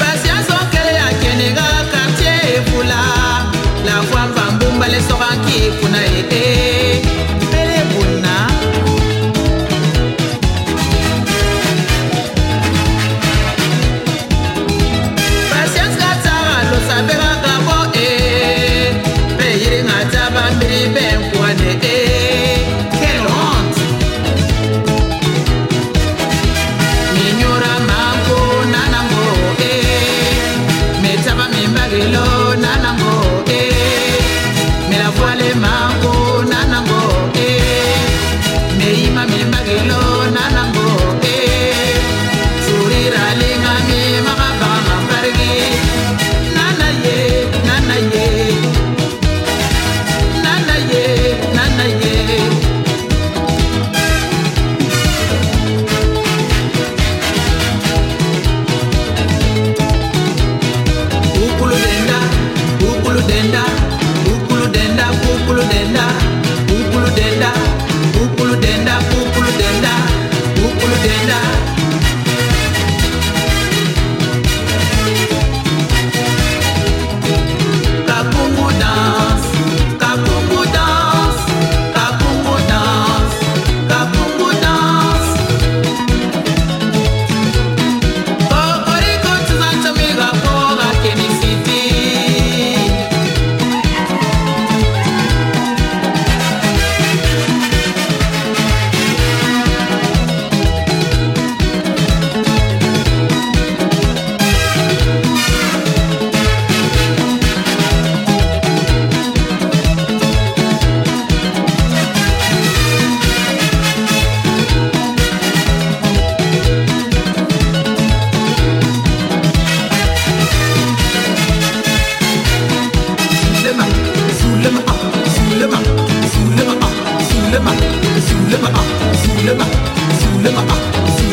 Patience kɛlen a kɛnɛ ka quartier la la voix va boum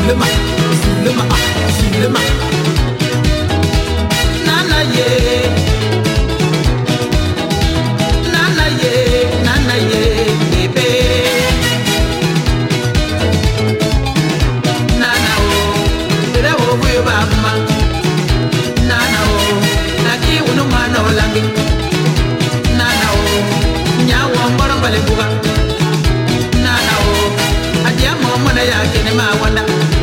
zulema zulema zulema ah, nana ye yeah. wonder.